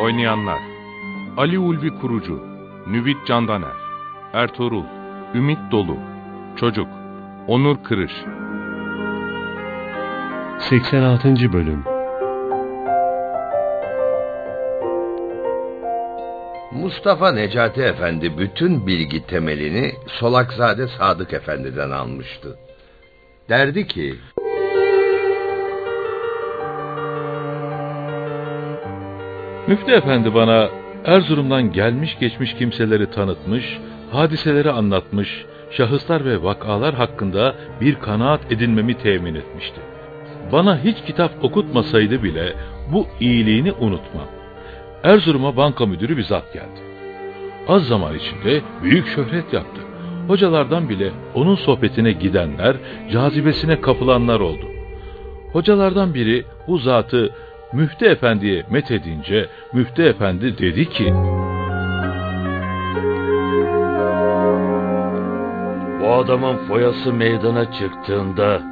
Oynayanlar Ali Ulvi Kurucu Nüvit Candaner Ertuğrul Ümit Dolu Çocuk Onur Kırış 86. Bölüm Mustafa Necati Efendi bütün bilgi temelini Solakzade Sadık Efendi'den almıştı. Derdi ki... Müftü Efendi bana Erzurum'dan gelmiş geçmiş kimseleri tanıtmış, hadiseleri anlatmış, şahıslar ve vakalar hakkında bir kanaat edinmemi temin etmişti. Bana hiç kitap okutmasaydı bile bu iyiliğini unutmam. Erzurum'a banka müdürü bir zat geldi. Az zaman içinde büyük şöhret yaptı. Hocalardan bile onun sohbetine gidenler, cazibesine kapılanlar oldu. Hocalardan biri bu zatı Müftü Efendi'ye methedince Müftü Efendi dedi ki... Bu adamın foyası meydana çıktığında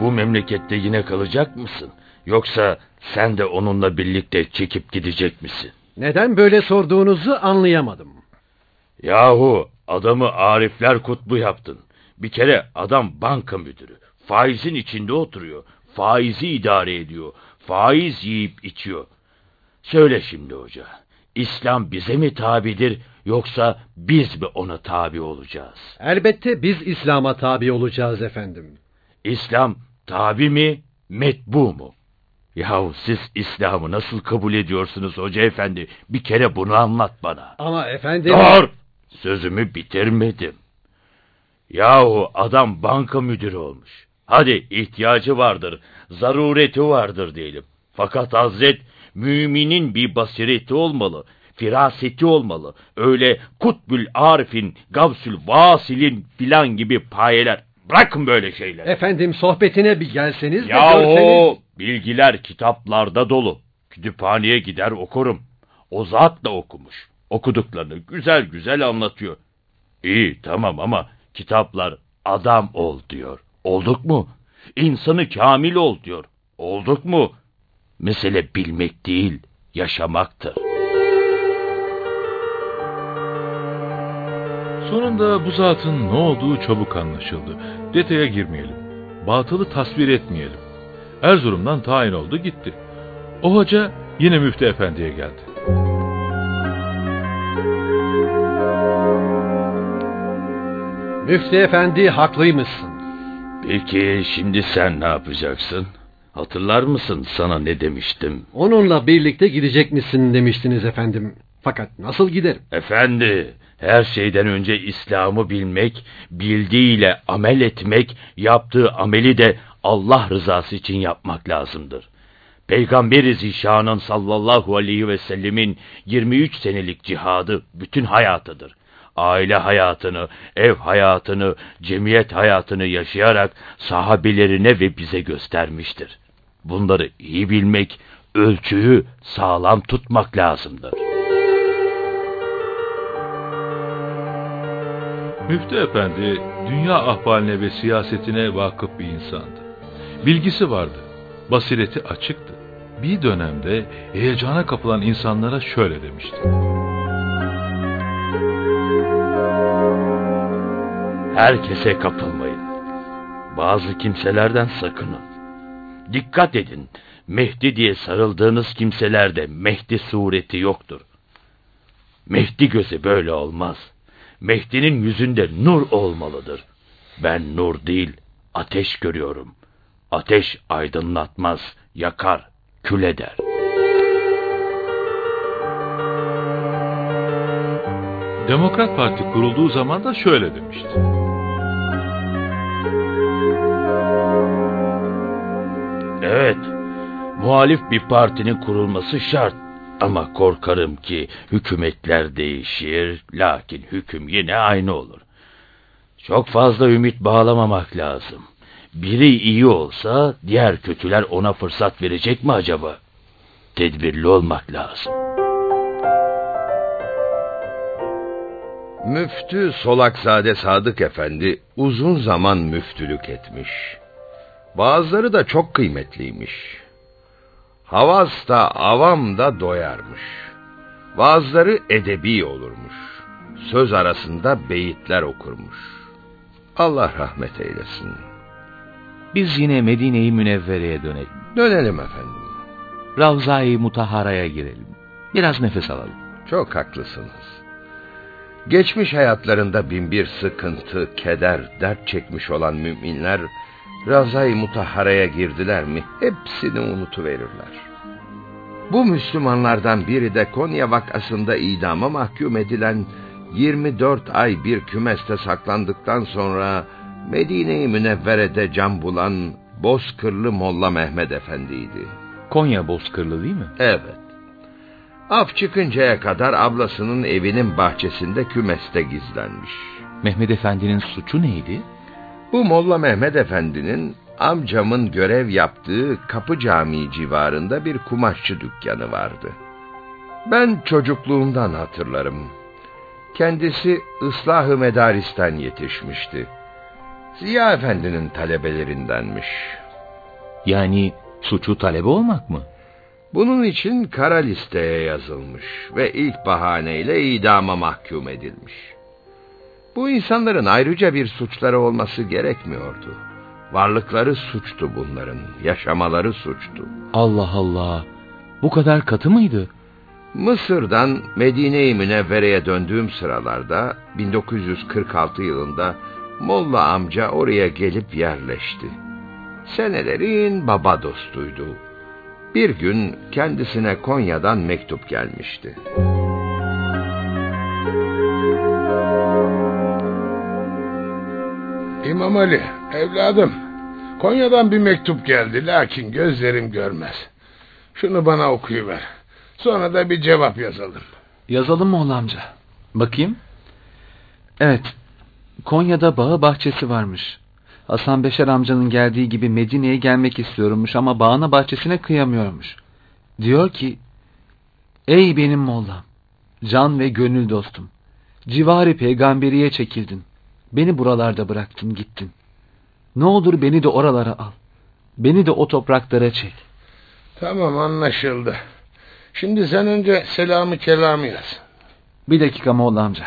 bu memlekette yine kalacak mısın? Yoksa sen de onunla birlikte çekip gidecek misin? Neden böyle sorduğunuzu anlayamadım. Yahu adamı Arifler kutbu yaptın. Bir kere adam banka müdürü. Faizin içinde oturuyor. Faizi idare ediyor. Faiz yiyip içiyor. Söyle şimdi hoca. İslam bize mi tabidir yoksa biz mi ona tabi olacağız? Elbette biz İslam'a tabi olacağız efendim. İslam tabi mi, metbu mu? Yahu siz İslam'ı nasıl kabul ediyorsunuz hoca efendi? Bir kere bunu anlat bana. Ama efendim... Dur! Sözümü bitirmedim. Yahu adam banka müdürü olmuş. Hadi ihtiyacı vardır, zarureti vardır diyelim. Fakat Hazret müminin bir basireti olmalı, firaseti olmalı. Öyle Kutbül Arif'in, Gavsül Vasil'in filan gibi payeler. Bırakın böyle şeyler. Efendim sohbetine bir gelseniz de Yahu görseniz... bilgiler kitaplarda dolu. Kütüphaneye gider okurum. O zat da okumuş. Okuduklarını güzel güzel anlatıyor. İyi tamam ama kitaplar adam ol diyor. Olduk mu? İnsanı kamil ol diyor. Olduk mu? Mesele bilmek değil, yaşamaktır. Sonunda bu zatın ne olduğu çabuk anlaşıldı. Detaya girmeyelim. Batılı tasvir etmeyelim. Erzurum'dan tayin oldu gitti. O hoca yine Müftü Efendi'ye geldi. Müftü efendi haklıymışsın. Peki şimdi sen ne yapacaksın? Hatırlar mısın sana ne demiştim? Onunla birlikte gidecek misin demiştiniz efendim. Fakat nasıl giderim? Efendi, her şeyden önce İslam'ı bilmek, bildiğiyle amel etmek, yaptığı ameli de Allah rızası için yapmak lazımdır. Peygamberi Zişan'ın sallallahu aleyhi ve sellemin 23 senelik cihadı bütün hayatıdır. Aile hayatını, ev hayatını, cemiyet hayatını yaşayarak sahabelerine ve bize göstermiştir. Bunları iyi bilmek, ölçüyü sağlam tutmak lazımdır. Müftü Efendi dünya ahvaline ve siyasetine vakıf bir insandı. Bilgisi vardı, basireti açıktı. Bir dönemde heyecana kapılan insanlara şöyle demişti. Herkese kapılmayın. Bazı kimselerden sakının. Dikkat edin, Mehdi diye sarıldığınız kimselerde Mehdi sureti yoktur. Mehdi gözü böyle olmaz. Mehdi'nin yüzünde nur olmalıdır. Ben nur değil, ateş görüyorum. Ateş aydınlatmaz, yakar, kül eder. Demokrat Parti kurulduğu zaman da şöyle demişti. Muhalif bir partinin kurulması şart. Ama korkarım ki hükümetler değişir, lakin hüküm yine aynı olur. Çok fazla ümit bağlamamak lazım. Biri iyi olsa diğer kötüler ona fırsat verecek mi acaba? Tedbirli olmak lazım. Müftü Solakzade Sadık Efendi uzun zaman müftülük etmiş. Bazıları da çok kıymetliymiş. Havas da avam da doyarmış. Bazıları edebi olurmuş. Söz arasında beyitler okurmuş. Allah rahmet eylesin. Biz yine Medine-i Münevvere'ye dönelim. Dönelim efendim. Ravza-i Mutahara'ya girelim. Biraz nefes alalım. Çok haklısınız. Geçmiş hayatlarında binbir sıkıntı, keder, dert çekmiş olan müminler Razay Mutahhara'ya girdiler mi hepsini unutuverirler. Bu Müslümanlardan biri de Konya vakasında idama mahkum edilen 24 ay bir kümeste saklandıktan sonra Medine-i Münevvere'de can bulan Bozkırlı Molla Mehmet Efendi'ydi. Konya Bozkırlı değil mi? Evet. Af çıkıncaya kadar ablasının evinin bahçesinde kümeste gizlenmiş. Mehmet Efendi'nin suçu neydi? Bu Molla Mehmet Efendi'nin amcamın görev yaptığı Kapı Camii civarında bir kumaşçı dükkanı vardı. Ben çocukluğumdan hatırlarım. Kendisi ıslah-ı medaristen yetişmişti. Ziya Efendi'nin talebelerindenmiş. Yani suçu talebe olmak mı? Bunun için kara listeye yazılmış ve ilk bahaneyle idama mahkum edilmiş. Bu insanların ayrıca bir suçları olması gerekmiyordu. Varlıkları suçtu bunların, yaşamaları suçtu. Allah Allah. Bu kadar katı mıydı? Mısır'dan Medine-i Münevvere'ye döndüğüm sıralarda 1946 yılında Molla amca oraya gelip yerleşti. Senelerin baba dostuydu. Bir gün kendisine Konya'dan mektup gelmişti. İmam Ali, evladım. Konya'dan bir mektup geldi lakin gözlerim görmez. Şunu bana okuyuver. Sonra da bir cevap yazalım. Yazalım mı oğlu amca? Bakayım. Evet. Konya'da bağı bahçesi varmış. Hasan Beşer amcanın geldiği gibi Medine'ye gelmek istiyormuş ama bağına bahçesine kıyamıyormuş. Diyor ki, Ey benim mollam, can ve gönül dostum, civari peygamberiye çekildin. Beni buralarda bıraktın gittin. Ne olur beni de oralara al. Beni de o topraklara çek. Tamam anlaşıldı. Şimdi sen önce selamı kelamı yaz. Bir dakika Molla amca.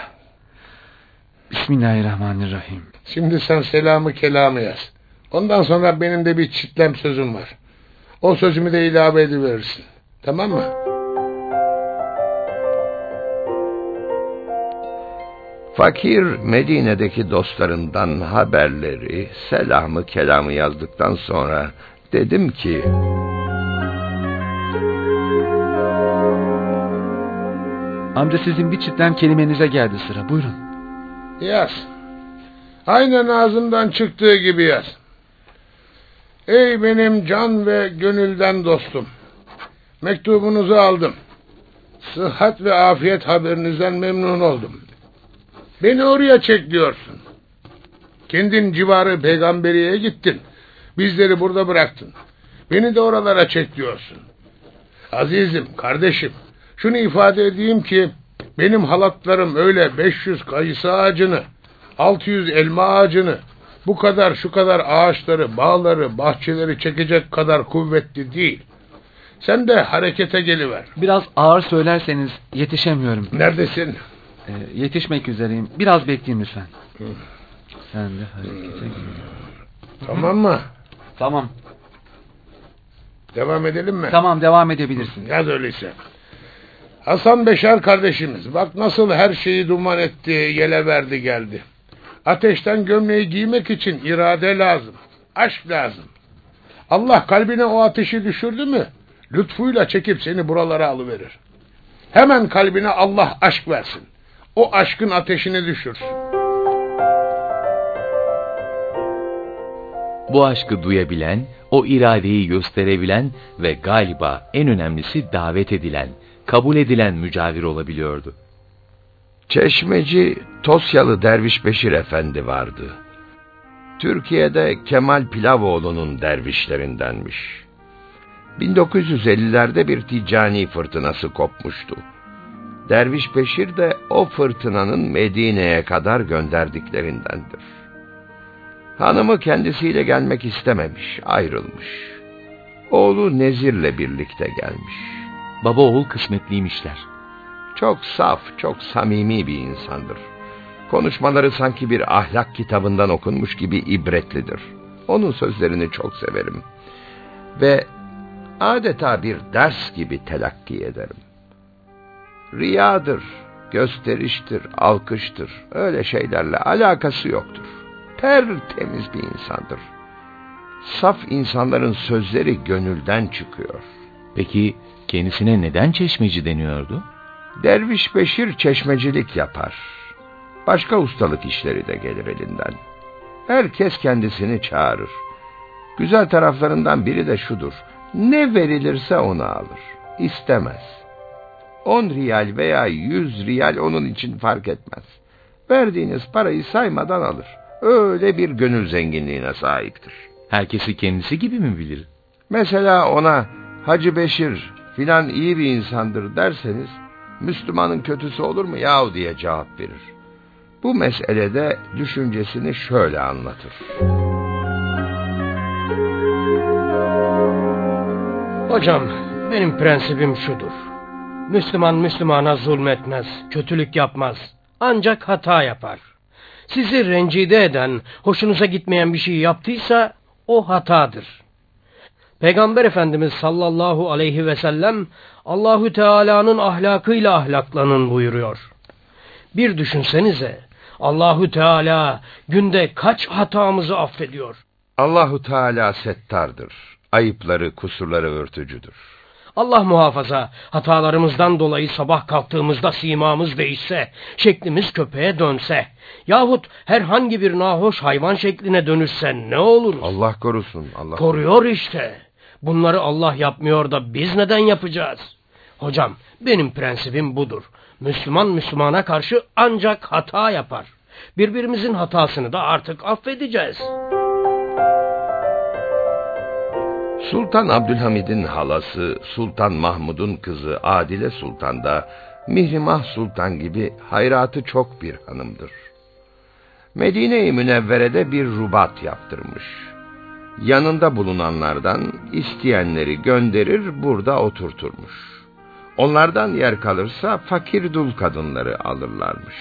Bismillahirrahmanirrahim. Şimdi sen selamı kelamı yaz. Ondan sonra benim de bir çitlem sözüm var. O sözümü de ilave ediverirsin. Tamam mı? Fakir Medine'deki dostlarından haberleri, selamı kelamı yazdıktan sonra dedim ki... Amca sizin bir çitlem kelimenize geldi sıra. Buyurun. Yaz. Aynen ağzımdan çıktığı gibi yaz. Ey benim can ve gönülden dostum. Mektubunuzu aldım. Sıhhat ve afiyet haberinizden memnun oldum. Beni oraya çek diyorsun. Kendin civarı peygamberiye gittin. Bizleri burada bıraktın. Beni de oralara çek diyorsun. Azizim, kardeşim, şunu ifade edeyim ki benim halatlarım öyle 500 kayısı ağacını, 600 elma ağacını, bu kadar şu kadar ağaçları, bağları, bahçeleri çekecek kadar kuvvetli değil. Sen de harekete geliver. Biraz ağır söylerseniz yetişemiyorum. Neredesin? Ee, yetişmek üzereyim. Biraz bekleyin lütfen. Sen de harekete gel. Tamam mı? Tamam. Devam edelim mi? Tamam devam edebilirsin. Yaz öyleyse. Hasan Beşer kardeşimiz bak nasıl her şeyi duman etti, yele verdi geldi. Ateşten gömleği giymek için irade lazım. Aşk lazım. Allah kalbine o ateşi düşürdü mü lütfuyla çekip seni buralara alıverir. Hemen kalbine Allah aşk versin. O aşkın ateşini düşürsün. bu aşkı duyabilen, o iradeyi gösterebilen ve galiba en önemlisi davet edilen, kabul edilen mücavir olabiliyordu. Çeşmeci Tosyalı Derviş Beşir Efendi vardı. Türkiye'de Kemal Pilavoğlu'nun dervişlerindenmiş. 1950'lerde bir ticani fırtınası kopmuştu. Derviş Beşir de o fırtınanın Medine'ye kadar gönderdiklerindendir. Hanımı kendisiyle gelmek istememiş, ayrılmış. Oğlu Nezir'le birlikte gelmiş. Baba oğul kısmetliymişler. Çok saf, çok samimi bir insandır. Konuşmaları sanki bir ahlak kitabından okunmuş gibi ibretlidir. Onun sözlerini çok severim. Ve adeta bir ders gibi telakki ederim. Riyadır, gösteriştir, alkıştır. Öyle şeylerle alakası yoktur. Tertemiz bir insandır. Saf insanların sözleri gönülden çıkıyor. Peki kendisine neden çeşmeci deniyordu? Derviş Beşir çeşmecilik yapar. Başka ustalık işleri de gelir elinden. Herkes kendisini çağırır. Güzel taraflarından biri de şudur. Ne verilirse onu alır. İstemez. On riyal veya yüz riyal onun için fark etmez. Verdiğiniz parayı saymadan alır. Öyle bir gönül zenginliğine sahiptir. Herkesi kendisi gibi mi bilir? Mesela ona Hacı Beşir filan iyi bir insandır derseniz Müslümanın kötüsü olur mu yahu diye cevap verir. Bu meselede düşüncesini şöyle anlatır. Hocam benim prensibim şudur. Müslüman Müslümana zulmetmez, kötülük yapmaz. Ancak hata yapar. Sizi rencide eden, hoşunuza gitmeyen bir şey yaptıysa o hatadır. Peygamber Efendimiz sallallahu aleyhi ve sellem Allahü Teala'nın ahlakıyla ahlaklanın buyuruyor. Bir düşünsenize Allahü Teala günde kaç hatamızı affediyor. Allahu Teala settardır. Ayıpları, kusurları örtücüdür. Allah muhafaza hatalarımızdan dolayı sabah kalktığımızda simamız değişse, şeklimiz köpeğe dönse yahut herhangi bir nahoş hayvan şekline dönüşse ne olur? Allah korusun. Allah Koruyor işte. Bunları Allah yapmıyor da biz neden yapacağız? Hocam benim prensibim budur. Müslüman Müslümana karşı ancak hata yapar. Birbirimizin hatasını da artık affedeceğiz. Sultan Abdülhamid'in halası Sultan Mahmud'un kızı Adile Sultan da Mihrimah Sultan gibi hayratı çok bir hanımdır. Medine-i Münevvere'de bir rubat yaptırmış. Yanında bulunanlardan isteyenleri gönderir burada oturturmuş. Onlardan yer kalırsa fakir dul kadınları alırlarmış.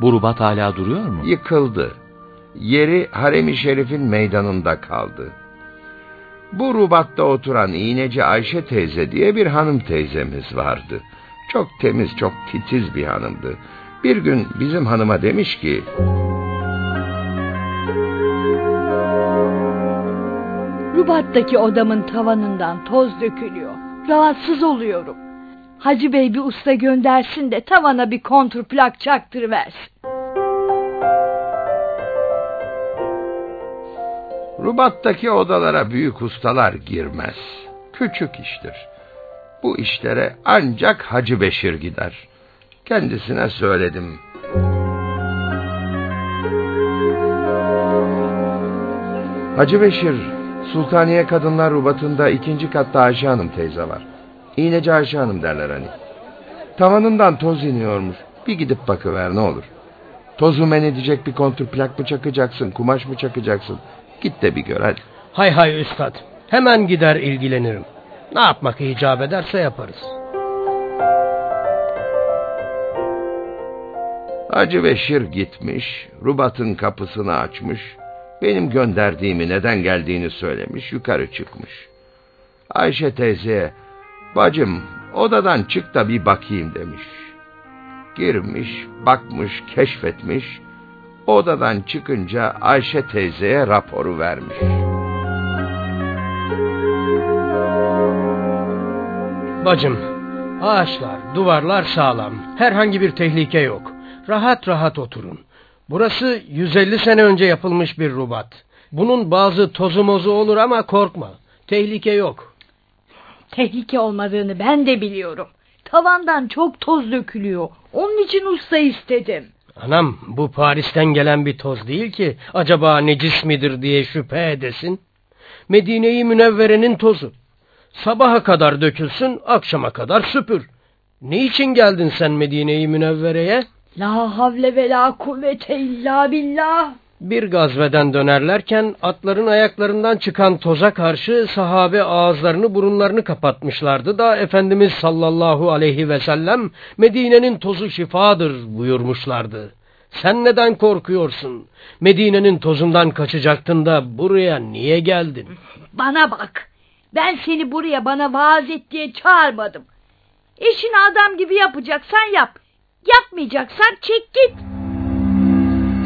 Bu rubat hala duruyor mu? Yıkıldı. Yeri Harem-i Şerif'in meydanında kaldı. Bu rubatta oturan iğneci Ayşe teyze diye bir hanım teyzemiz vardı. Çok temiz, çok titiz bir hanımdı. Bir gün bizim hanıma demiş ki... Rubattaki odamın tavanından toz dökülüyor. Rahatsız oluyorum. Hacı Bey bir usta göndersin de tavana bir kontrplak çaktırıversin. Rubattaki odalara büyük ustalar girmez. Küçük iştir. Bu işlere ancak Hacı Beşir gider. Kendisine söyledim. Hacı Beşir, Sultaniye Kadınlar Rubatı'nda ikinci katta Ayşe Hanım teyze var. İğneci Ayşe Hanım derler hani. Tavanından toz iniyormuş. Bir gidip bakıver ne olur. Tozu men edecek bir kontrplak mı çakacaksın, kumaş mı çakacaksın? Git de bir gör hadi. Hay hay üstad. Hemen gider ilgilenirim. Ne yapmak icap ederse yaparız. Hacı Beşir gitmiş, Rubat'ın kapısını açmış, benim gönderdiğimi neden geldiğini söylemiş, yukarı çıkmış. Ayşe teyzeye, bacım odadan çık da bir bakayım demiş. Girmiş, bakmış, keşfetmiş, odadan çıkınca Ayşe teyzeye raporu vermiş. Bacım, ağaçlar, duvarlar sağlam. Herhangi bir tehlike yok. Rahat rahat oturun. Burası 150 sene önce yapılmış bir rubat. Bunun bazı tozu mozu olur ama korkma. Tehlike yok. Tehlike olmadığını ben de biliyorum. Tavandan çok toz dökülüyor. Onun için usta istedim. Anam bu Paris'ten gelen bir toz değil ki. Acaba necis midir diye şüphe edesin. Medine-i Münevvere'nin tozu. Sabaha kadar dökülsün, akşama kadar süpür. Ne için geldin sen Medine-i Münevvere'ye? La havle ve la kuvvete illa billah. Bir gazveden dönerlerken atların ayaklarından çıkan toza karşı sahabe ağızlarını burunlarını kapatmışlardı da Efendimiz sallallahu aleyhi ve sellem Medine'nin tozu şifadır buyurmuşlardı. Sen neden korkuyorsun? Medine'nin tozundan kaçacaktın da buraya niye geldin? Bana bak. Ben seni buraya bana vaaz et diye çağırmadım. İşini adam gibi yapacaksan yap. Yapmayacaksan çek git.